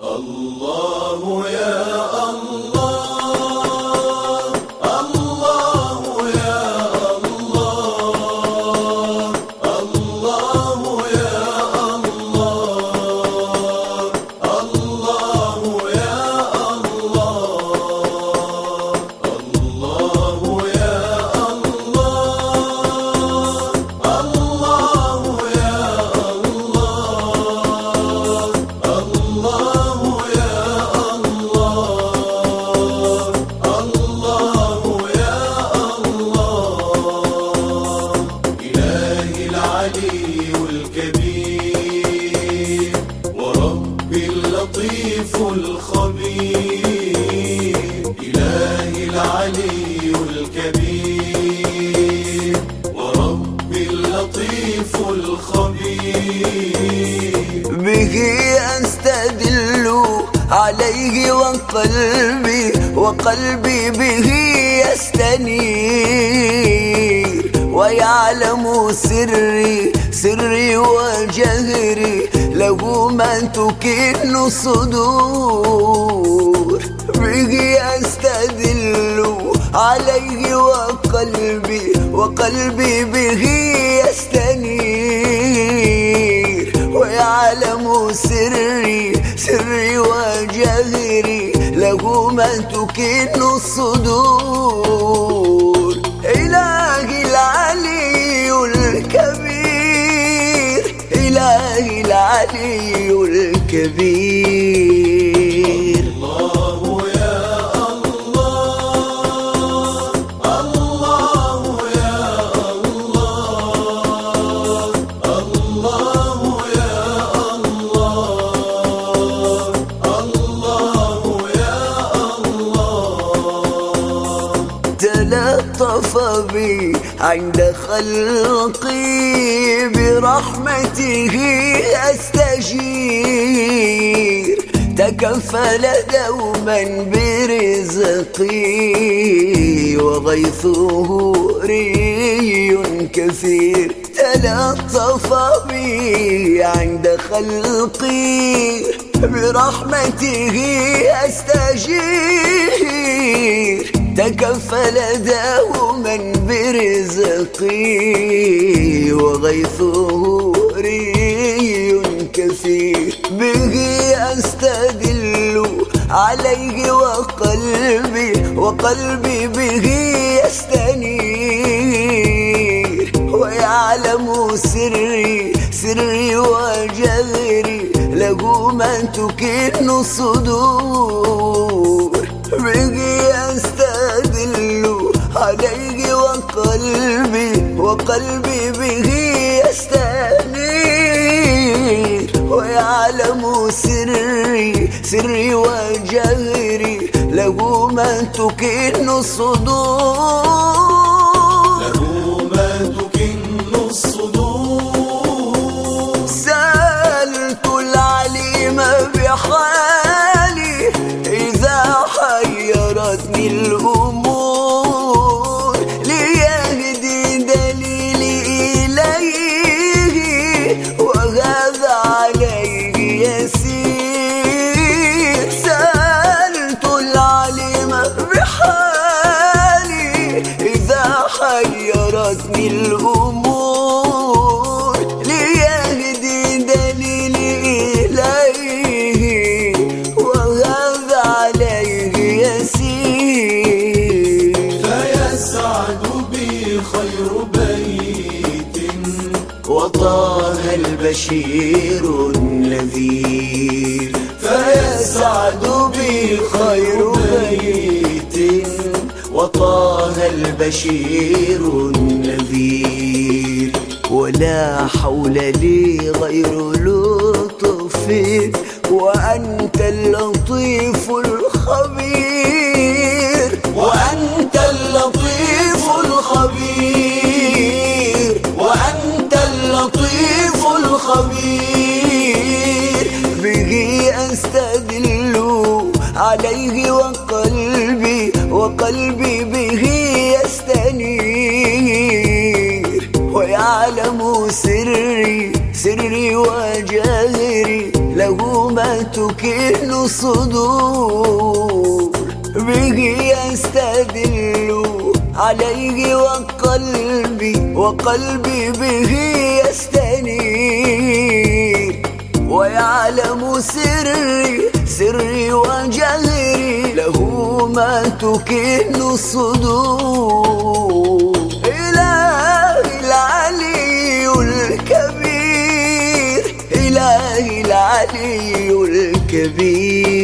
الله يا الخبير إلهي العلي الكبير وربي اللطيف الخبير به أستدل عليه وقلبي وقلبي به يستنير ويعلم سري سري وجهري له ما تكن الصدور به أستدل عليه وقلبي وقلبي به يستنير. ويعلم سري سري وجهري له ما تكن الصدور العلي الكبير. الله يا الله الله يا الله الله يا الله الله يا الله تلطف بي عند خلقي. برحمته أستجير. تكفل دوما برزقي وغيثه ري كثير. تلطف بي عند خلقي برحمته أستجير. تكفل دوما برزقي وغيثه ري كثير. به أستدل عليه وقلبي وقلبي به يستنير. ويعلم سري سري وجهري له ما تكن الصدور به وقلبي به يستنير ويعلم سري سري وجهري له ما تكن الصدور وطه البشير النذير. فيسعد بي خير بيت وطه البشير النذير. ولا حول لي غير لطفك وأنت اللطيف الخبير. وأنت اللطيف الخبير. به أستدل عليه وقلبي وقلبي به يستنير. ويعلم سري سري وجهري له ما تكن الصدور به يستدل عليه وقلبي وقلبي به ويعلم سري سري وجهري له ما تكن الصدور. إلهي العلي الكبير إلهي العلي الكبير.